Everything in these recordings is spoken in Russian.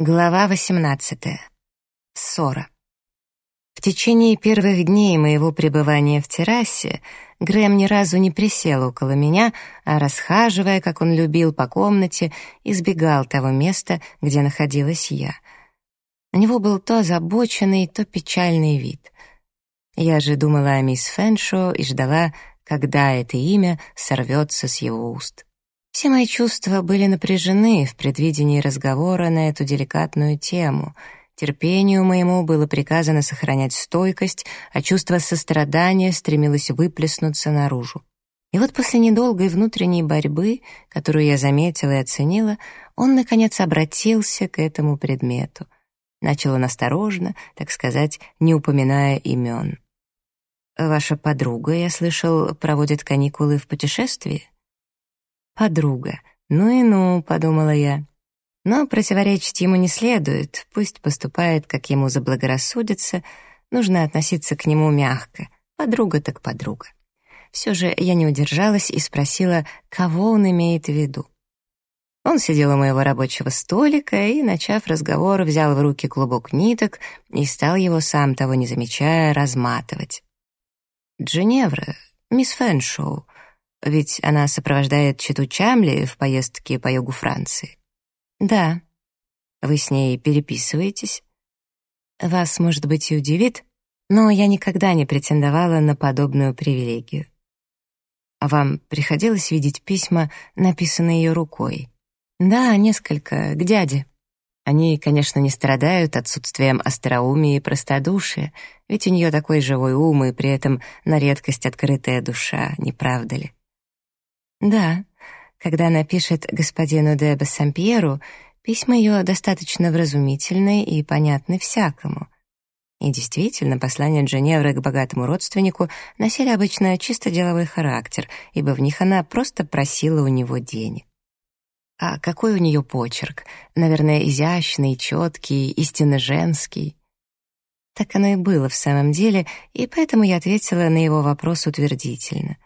Глава 18. Ссора. В течение первых дней моего пребывания в террасе Грэм ни разу не присел около меня, а расхаживая, как он любил, по комнате, избегал того места, где находилась я. У него был то озабоченный, то печальный вид. Я же думала о мисс Фэншо и ждала, когда это имя сорвется с его уст. Все мои чувства были напряжены в предвидении разговора на эту деликатную тему. Терпению моему было приказано сохранять стойкость, а чувство сострадания стремилось выплеснуться наружу. И вот после недолгой внутренней борьбы, которую я заметила и оценила, он, наконец, обратился к этому предмету. Начал он осторожно, так сказать, не упоминая имен. «Ваша подруга, я слышал, проводит каникулы в путешествии?» Подруга. Ну и ну, подумала я. Но противоречить ему не следует, пусть поступает, как ему заблагорассудится, нужно относиться к нему мягко. Подруга так подруга. Все же я не удержалась и спросила, кого он имеет в виду. Он сидел у моего рабочего столика и, начав разговор, взял в руки клубок ниток и стал его, сам того не замечая, разматывать. «Дженевра, мисс Фэншоу, ведь она сопровождает Читу Чамли в поездке по югу Франции. Да. Вы с ней переписываетесь? Вас, может быть, и удивит, но я никогда не претендовала на подобную привилегию. А вам приходилось видеть письма, написанные ее рукой? Да, несколько, к дяде. Они, конечно, не страдают отсутствием остроумия и простодушия, ведь у нее такой живой ум и при этом на редкость открытая душа, не правда ли? Да, когда она пишет господину де Бассампьеру, письма ее достаточно вразумительны и понятны всякому. И действительно, послания Дженевры к богатому родственнику носили обычно чисто деловой характер, ибо в них она просто просила у него денег. А какой у нее почерк? Наверное, изящный, четкий, истинно женский. Так оно и было в самом деле, и поэтому я ответила на его вопрос утвердительно.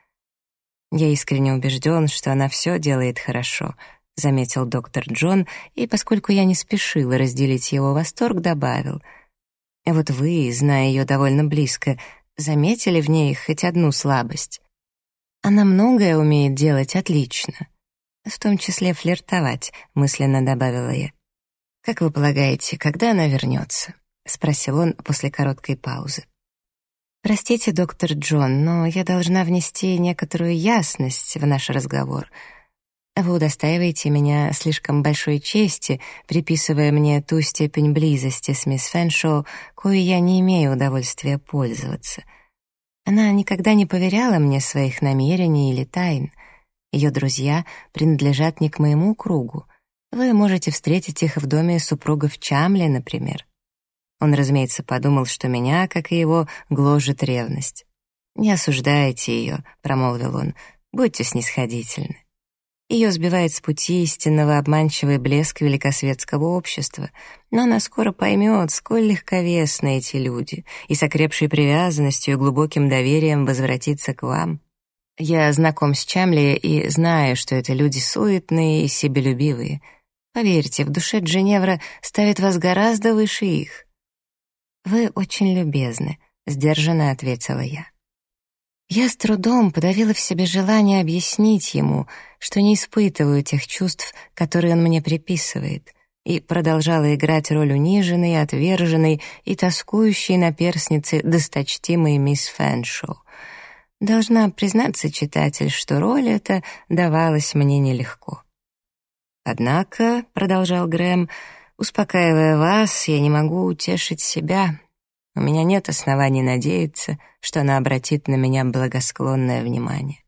«Я искренне убежден, что она все делает хорошо», — заметил доктор Джон, и, поскольку я не спешила разделить его восторг, добавил. «Вот вы, зная ее довольно близко, заметили в ней хоть одну слабость? Она многое умеет делать отлично, в том числе флиртовать», — мысленно добавила я. «Как вы полагаете, когда она вернется?» — спросил он после короткой паузы. «Простите, доктор Джон, но я должна внести некоторую ясность в наш разговор. Вы удостаиваете меня слишком большой чести, приписывая мне ту степень близости с мисс Фэншоу, кою я не имею удовольствия пользоваться. Она никогда не поверяла мне своих намерений или тайн. Ее друзья принадлежат не к моему кругу. Вы можете встретить их в доме супругов Чамли, например. Он, разумеется, подумал, что меня, как и его, гложет ревность. «Не осуждайте ее», — промолвил он, — «будьте снисходительны». Ее сбивает с пути истинного обманчивый блеск великосветского общества, но она скоро поймет, сколь легковесны эти люди, и с окрепшей привязанностью и глубоким доверием возвратится к вам. Я знаком с Чамли и знаю, что это люди суетные и себелюбивые. Поверьте, в душе Дженевра ставит вас гораздо выше их. «Вы очень любезны», — сдержанно ответила я. Я с трудом подавила в себе желание объяснить ему, что не испытываю тех чувств, которые он мне приписывает, и продолжала играть роль униженной, отверженной и тоскующей на перстнице досточтимой мисс Фэншоу. Должна признаться, читатель, что роль эта давалась мне нелегко. «Однако», — продолжал Грэм, — Успокаивая вас, я не могу утешить себя. У меня нет оснований надеяться, что она обратит на меня благосклонное внимание.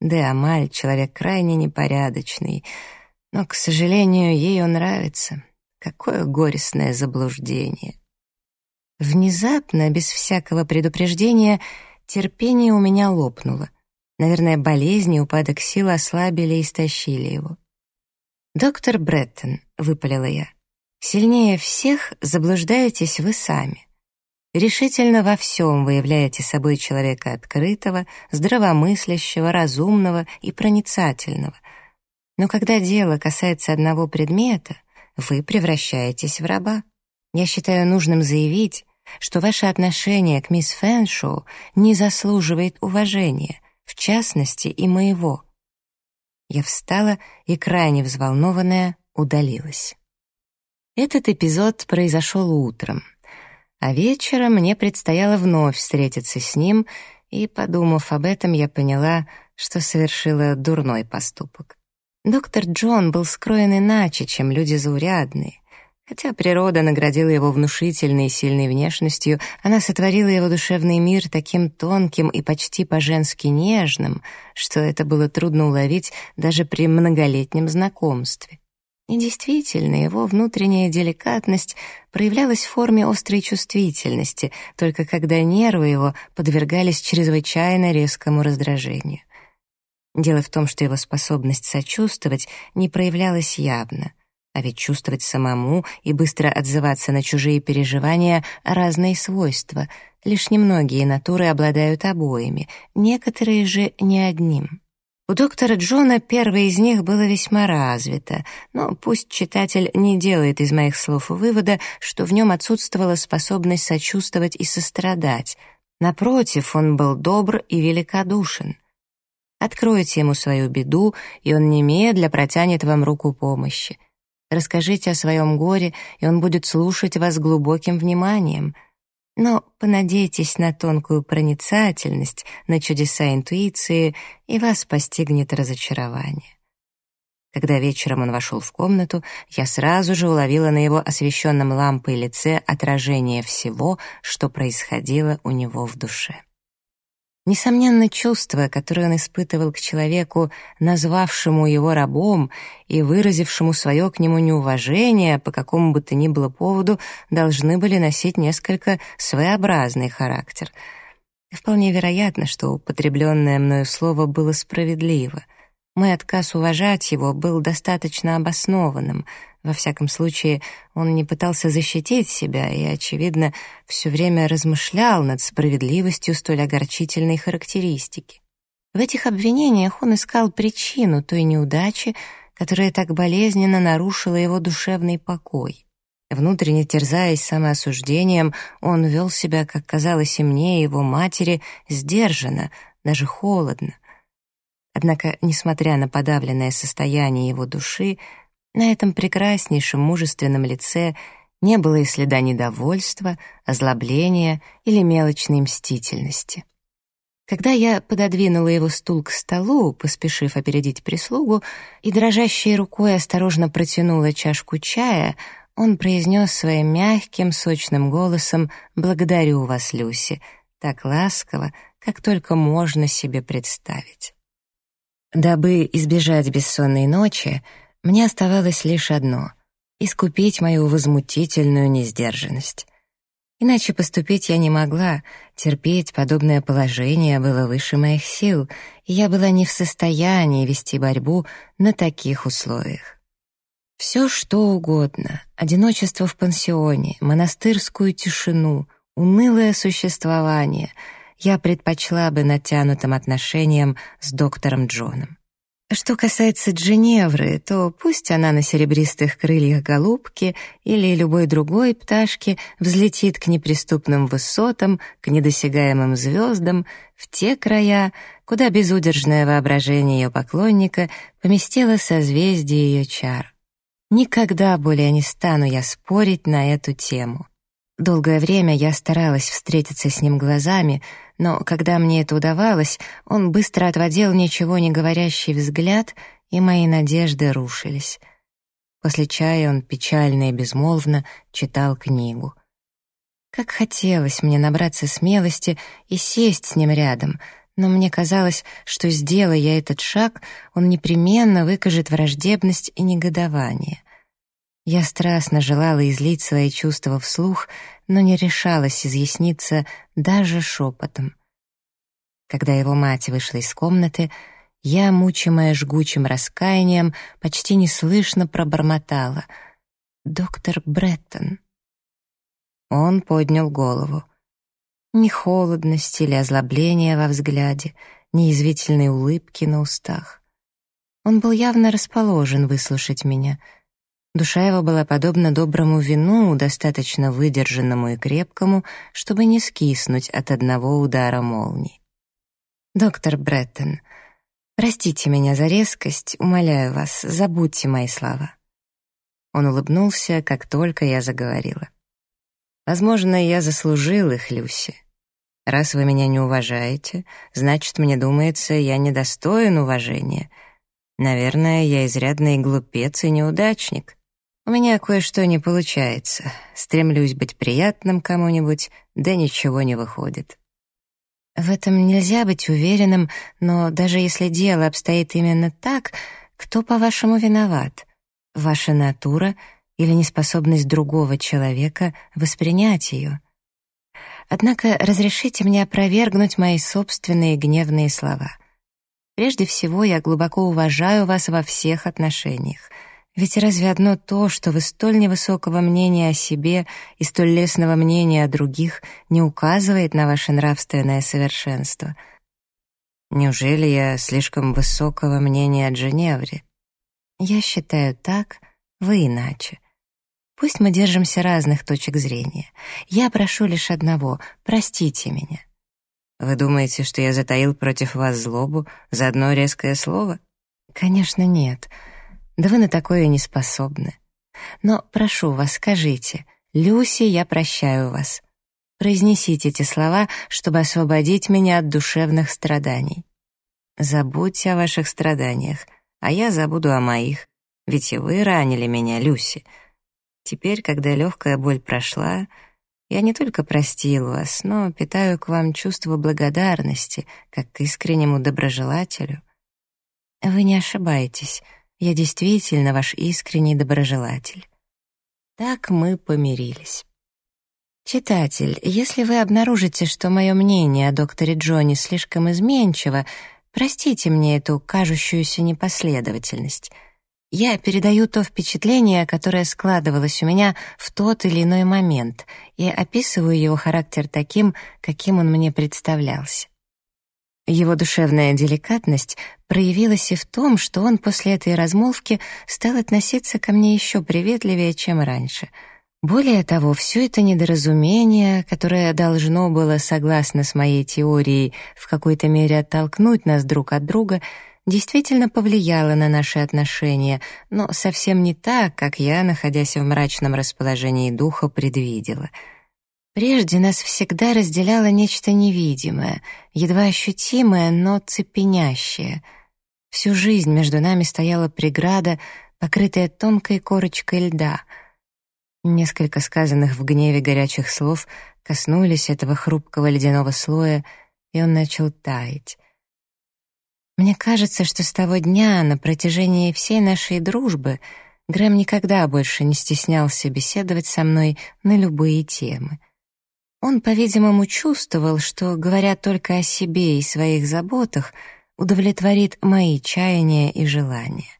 Да, Амаль — человек крайне непорядочный, но, к сожалению, ей он нравится. Какое горестное заблуждение. Внезапно, без всякого предупреждения, терпение у меня лопнуло. Наверное, болезни упадок сил ослабили и истощили его. «Доктор Бреттон», — выпалила я, — Сильнее всех заблуждаетесь вы сами. Решительно во всем вы являете собой человека открытого, здравомыслящего, разумного и проницательного. Но когда дело касается одного предмета, вы превращаетесь в раба. Я считаю нужным заявить, что ваше отношение к мисс Фэншоу не заслуживает уважения, в частности и моего. Я встала и, крайне взволнованная, удалилась. Этот эпизод произошел утром, а вечером мне предстояло вновь встретиться с ним, и, подумав об этом, я поняла, что совершила дурной поступок. Доктор Джон был скроен иначе, чем люди заурядные. Хотя природа наградила его внушительной и сильной внешностью, она сотворила его душевный мир таким тонким и почти по-женски нежным, что это было трудно уловить даже при многолетнем знакомстве. И действительно, его внутренняя деликатность проявлялась в форме острой чувствительности, только когда нервы его подвергались чрезвычайно резкому раздражению. Дело в том, что его способность сочувствовать не проявлялась явно. А ведь чувствовать самому и быстро отзываться на чужие переживания — разные свойства. Лишь немногие натуры обладают обоими, некоторые же не одним. У доктора Джона первое из них было весьма развито, но пусть читатель не делает из моих слов вывода, что в нем отсутствовала способность сочувствовать и сострадать. Напротив, он был добр и великодушен. Откройте ему свою беду, и он немедля протянет вам руку помощи. Расскажите о своем горе, и он будет слушать вас глубоким вниманием. Но понадейтесь на тонкую проницательность, на чудеса интуиции, и вас постигнет разочарование. Когда вечером он вошел в комнату, я сразу же уловила на его освещенном лампой лице отражение всего, что происходило у него в душе. Несомненно, чувства, которые он испытывал к человеку, назвавшему его рабом и выразившему свое к нему неуважение по какому бы то ни было поводу, должны были носить несколько своеобразный характер. вполне вероятно, что употребленное мною слово было справедливо. Мой отказ уважать его был достаточно обоснованным — во всяком случае, он не пытался защитить себя и, очевидно, все время размышлял над справедливостью столь огорчительной характеристики. В этих обвинениях он искал причину той неудачи, которая так болезненно нарушила его душевный покой. Внутренне терзаясь самоосуждением, он вел себя, как казалось и мне, и его матери, сдержанно, даже холодно. Однако, несмотря на подавленное состояние его души, на этом прекраснейшем мужественном лице не было и следа недовольства, озлобления или мелочной мстительности. Когда я пододвинула его стул к столу, поспешив опередить прислугу, и дрожащей рукой осторожно протянула чашку чая, он произнес своим мягким, сочным голосом «Благодарю вас, Люси», так ласково, как только можно себе представить. Дабы избежать бессонной ночи, мне оставалось лишь одно — искупить мою возмутительную несдержанность. Иначе поступить я не могла, терпеть подобное положение было выше моих сил, и я была не в состоянии вести борьбу на таких условиях. Все что угодно — одиночество в пансионе, монастырскую тишину, унылое существование — я предпочла бы натянутым отношениям с доктором Джоном. Что касается Дженевры, то пусть она на серебристых крыльях голубки или любой другой пташки взлетит к неприступным высотам, к недосягаемым звездам, в те края, куда безудержное воображение ее поклонника поместило созвездие ее чар. Никогда более не стану я спорить на эту тему. Долгое время я старалась встретиться с ним глазами, но когда мне это удавалось, он быстро отводил ничего не говорящий взгляд, и мои надежды рушились. После чая он печально и безмолвно читал книгу. Как хотелось мне набраться смелости и сесть с ним рядом, но мне казалось, что, сделая я этот шаг, он непременно выкажет враждебность и негодование. Я страстно желала излить свои чувства вслух, но не решалась изъясниться даже шепотом. Когда его мать вышла из комнаты, я, мучимая жгучим раскаянием, почти неслышно пробормотала «Доктор Бреттон». Он поднял голову. Ни холодности или озлобления во взгляде, ни извительной улыбки на устах. Он был явно расположен выслушать меня — Душа его была подобна доброму вину, достаточно выдержанному и крепкому, чтобы не скиснуть от одного удара молнии. «Доктор Бреттон, простите меня за резкость, умоляю вас, забудьте мои слова». Он улыбнулся, как только я заговорила. «Возможно, я заслужил их, Люси. Раз вы меня не уважаете, значит, мне думается, я недостоин уважения. Наверное, я изрядный глупец и неудачник. У меня кое-что не получается. Стремлюсь быть приятным кому-нибудь, да ничего не выходит. В этом нельзя быть уверенным, но даже если дело обстоит именно так, кто, по-вашему, виноват? Ваша натура или неспособность другого человека воспринять ее? Однако разрешите мне опровергнуть мои собственные гневные слова. Прежде всего, я глубоко уважаю вас во всех отношениях. Ведь разве одно то, что вы столь невысокого мнения о себе и столь лестного мнения о других, не указывает на ваше нравственное совершенство? Неужели я слишком высокого мнения о Дженевре? Я считаю так, вы иначе. Пусть мы держимся разных точек зрения. Я прошу лишь одного — простите меня. Вы думаете, что я затаил против вас злобу за одно резкое слово? Конечно, нет. Да вы на такое не способны. Но прошу вас, скажите, Люси, я прощаю вас. Произнесите эти слова, чтобы освободить меня от душевных страданий. Забудьте о ваших страданиях, а я забуду о моих. Ведь и вы ранили меня, Люси. Теперь, когда легкая боль прошла, я не только простил вас, но питаю к вам чувство благодарности, как к искреннему доброжелателю. Вы не ошибаетесь, я действительно ваш искренний доброжелатель. Так мы помирились. Читатель, если вы обнаружите, что мое мнение о докторе Джонни слишком изменчиво, простите мне эту кажущуюся непоследовательность — я передаю то впечатление, которое складывалось у меня в тот или иной момент, и описываю его характер таким, каким он мне представлялся. Его душевная деликатность проявилась и в том, что он после этой размолвки стал относиться ко мне еще приветливее, чем раньше. Более того, все это недоразумение, которое должно было, согласно с моей теорией, в какой-то мере оттолкнуть нас друг от друга — действительно повлияло на наши отношения, но совсем не так, как я, находясь в мрачном расположении духа, предвидела. Прежде нас всегда разделяло нечто невидимое, едва ощутимое, но цепенящее. Всю жизнь между нами стояла преграда, покрытая тонкой корочкой льда. Несколько сказанных в гневе горячих слов коснулись этого хрупкого ледяного слоя, и он начал таять. Мне кажется, что с того дня, на протяжении всей нашей дружбы, Грэм никогда больше не стеснялся беседовать со мной на любые темы. Он, по-видимому, чувствовал, что, говоря только о себе и своих заботах, удовлетворит мои чаяния и желания.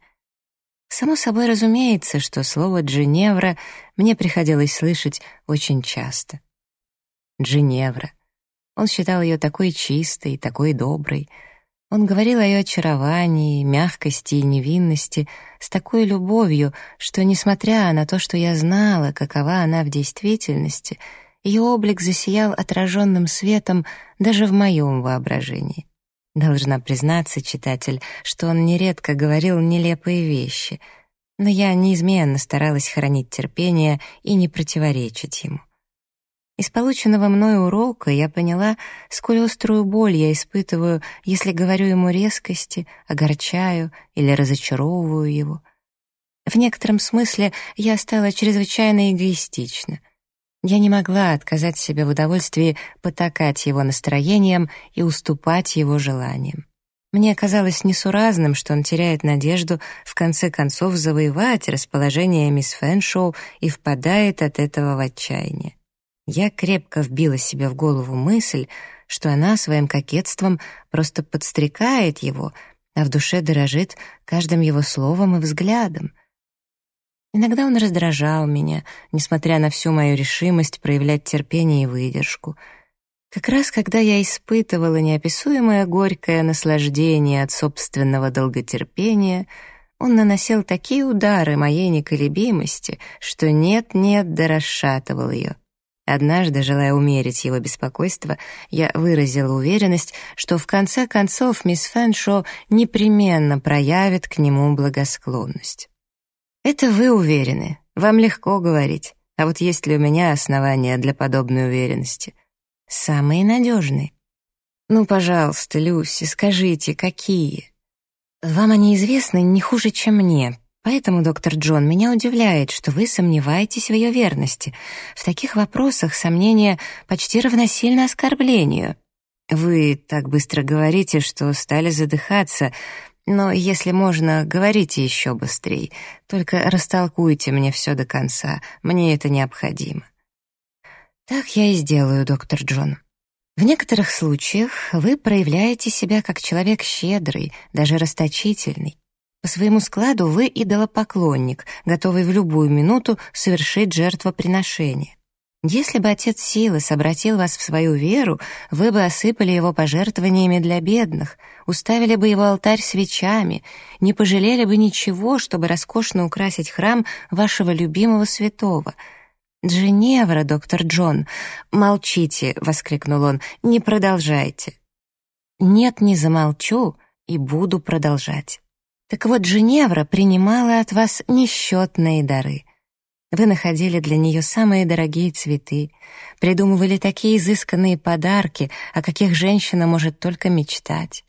Само собой разумеется, что слово «Дженевра» мне приходилось слышать очень часто. Дженевра. Он считал ее такой чистой, такой доброй — он говорил о ее очаровании, мягкости и невинности с такой любовью, что, несмотря на то, что я знала, какова она в действительности, ее облик засиял отраженным светом даже в моем воображении. Должна признаться, читатель, что он нередко говорил нелепые вещи, но я неизменно старалась хранить терпение и не противоречить ему. Из полученного мной урока я поняла, сколь острую боль я испытываю, если говорю ему резкости, огорчаю или разочаровываю его. В некотором смысле я стала чрезвычайно эгоистична. Я не могла отказать себе в удовольствии потакать его настроением и уступать его желаниям. Мне казалось несуразным, что он теряет надежду в конце концов завоевать расположение мисс Фэншоу и впадает от этого в отчаяние. Я крепко вбила себе в голову мысль, что она своим кокетством просто подстрекает его, а в душе дорожит каждым его словом и взглядом. Иногда он раздражал меня, несмотря на всю мою решимость проявлять терпение и выдержку. Как раз когда я испытывала неописуемое горькое наслаждение от собственного долготерпения, Он наносил такие удары моей неколебимости, что нет-нет да расшатывал ее. Однажды, желая умерить его беспокойство, я выразила уверенность, что в конце концов мисс Фэншо непременно проявит к нему благосклонность. «Это вы уверены, вам легко говорить, а вот есть ли у меня основания для подобной уверенности?» «Самые надежные». «Ну, пожалуйста, Люси, скажите, какие?» «Вам они известны не хуже, чем мне, Поэтому, доктор Джон, меня удивляет, что вы сомневаетесь в ее верности. В таких вопросах сомнение почти равносильно оскорблению. Вы так быстро говорите, что стали задыхаться, но если можно, говорите еще быстрее. Только растолкуйте мне все до конца, мне это необходимо. Так я и сделаю, доктор Джон. В некоторых случаях вы проявляете себя как человек щедрый, даже расточительный. По своему складу вы идолопоклонник, готовый в любую минуту совершить жертвоприношение. Если бы Отец Силы обратил вас в свою веру, вы бы осыпали его пожертвованиями для бедных, уставили бы его алтарь свечами, не пожалели бы ничего, чтобы роскошно украсить храм вашего любимого святого. «Дженевра, доктор Джон!» «Молчите!» — воскликнул он. «Не продолжайте!» «Нет, не замолчу и буду продолжать». Так вот, Женевра принимала от вас несчетные дары. Вы находили для нее самые дорогие цветы, придумывали такие изысканные подарки, о каких женщина может только мечтать.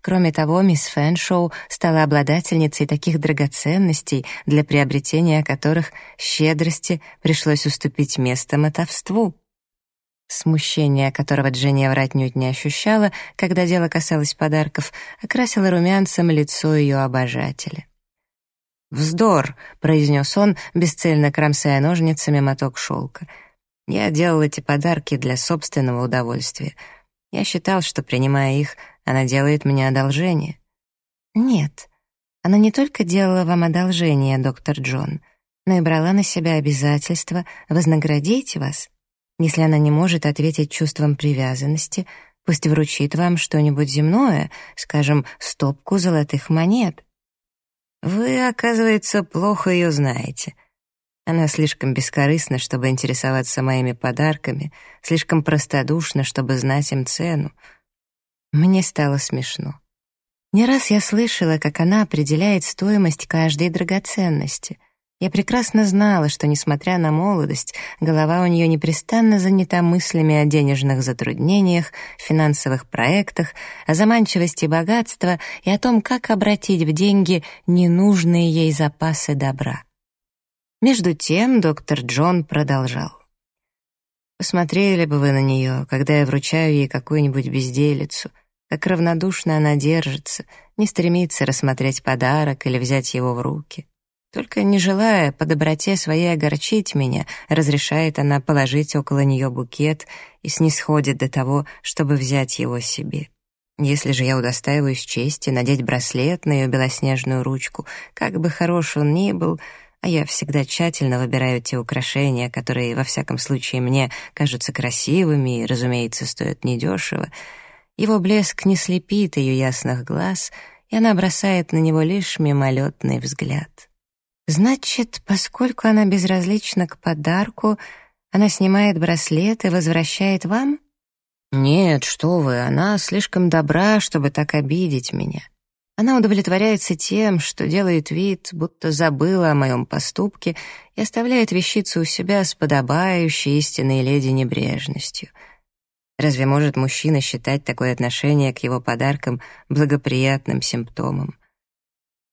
Кроме того, мисс Фэншоу стала обладательницей таких драгоценностей, для приобретения которых щедрости пришлось уступить место мотовству. Смущение, которого Дженни отнюдь не ощущала, когда дело касалось подарков, окрасило румянцем лицо ее обожателя. «Вздор!» — произнес он, бесцельно кромсая ножницами моток шелка. «Я делал эти подарки для собственного удовольствия. Я считал, что, принимая их, она делает мне одолжение». «Нет, она не только делала вам одолжение, доктор Джон, но и брала на себя обязательство вознаградить вас». Если она не может ответить чувством привязанности, пусть вручит вам что-нибудь земное, скажем, стопку золотых монет. Вы, оказывается, плохо ее знаете. Она слишком бескорыстна, чтобы интересоваться моими подарками, слишком простодушна, чтобы знать им цену. Мне стало смешно. Не раз я слышала, как она определяет стоимость каждой драгоценности — я прекрасно знала, что, несмотря на молодость, голова у нее непрестанно занята мыслями о денежных затруднениях, финансовых проектах, о заманчивости богатства и о том, как обратить в деньги ненужные ей запасы добра. Между тем доктор Джон продолжал. «Посмотрели бы вы на нее, когда я вручаю ей какую-нибудь безделицу, как равнодушно она держится, не стремится рассмотреть подарок или взять его в руки». Только не желая по доброте своей огорчить меня, разрешает она положить около нее букет и снисходит до того, чтобы взять его себе. Если же я удостаиваюсь чести надеть браслет на ее белоснежную ручку, как бы хорош он ни был, а я всегда тщательно выбираю те украшения, которые, во всяком случае, мне кажутся красивыми и, разумеется, стоят недешево, его блеск не слепит ее ясных глаз, и она бросает на него лишь мимолетный взгляд. Значит, поскольку она безразлична к подарку, она снимает браслет и возвращает вам? Нет, что вы, она слишком добра, чтобы так обидеть меня. Она удовлетворяется тем, что делает вид, будто забыла о моем поступке и оставляет вещицу у себя с подобающей истинной леди небрежностью. Разве может мужчина считать такое отношение к его подаркам благоприятным симптомом?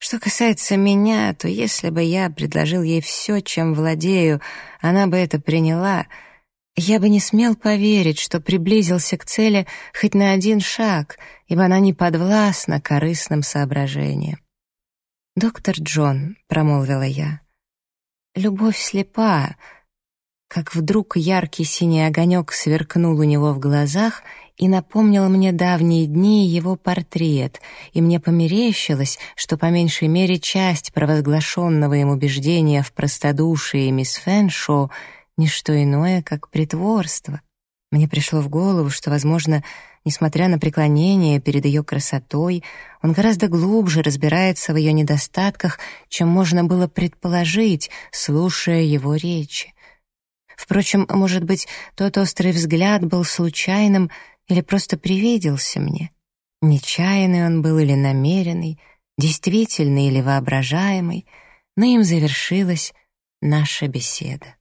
Что касается меня, то если бы я предложил ей все, чем владею, она бы это приняла. Я бы не смел поверить, что приблизился к цели хоть на один шаг, ибо она не подвластна корыстным соображениям. «Доктор Джон», — промолвила я, — «любовь слепа, как вдруг яркий синий огонек сверкнул у него в глазах и напомнил мне давние дни его портрет, и мне померещилось, что по меньшей мере часть провозглашенного им убеждения в простодушии мисс Фэншоу — ничто иное, как притворство. Мне пришло в голову, что, возможно, несмотря на преклонение перед ее красотой, он гораздо глубже разбирается в ее недостатках, чем можно было предположить, слушая его речи. Впрочем, может быть, тот острый взгляд был случайным или просто привиделся мне. Нечаянный он был или намеренный, действительный или воображаемый, но им завершилась наша беседа.